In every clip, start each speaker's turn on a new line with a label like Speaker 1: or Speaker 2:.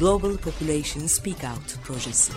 Speaker 1: Global Population Speak Out projesi.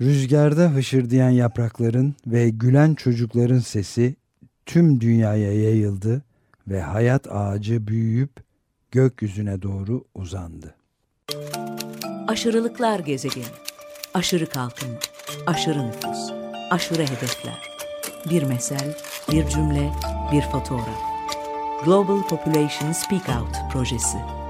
Speaker 2: Rüzgarda hışırdayan yaprakların ve gülen çocukların sesi tüm dünyaya yayıldı ve hayat ağacı büyüyüp gökyüzüne doğru uzandı.
Speaker 1: Aşırılıklar gezegeni. Aşırı kalkınma, aşırı nüfus, aşırı hedefler. Bir mesel, bir cümle, bir fotoğraf. Global Population Speak Out projesi.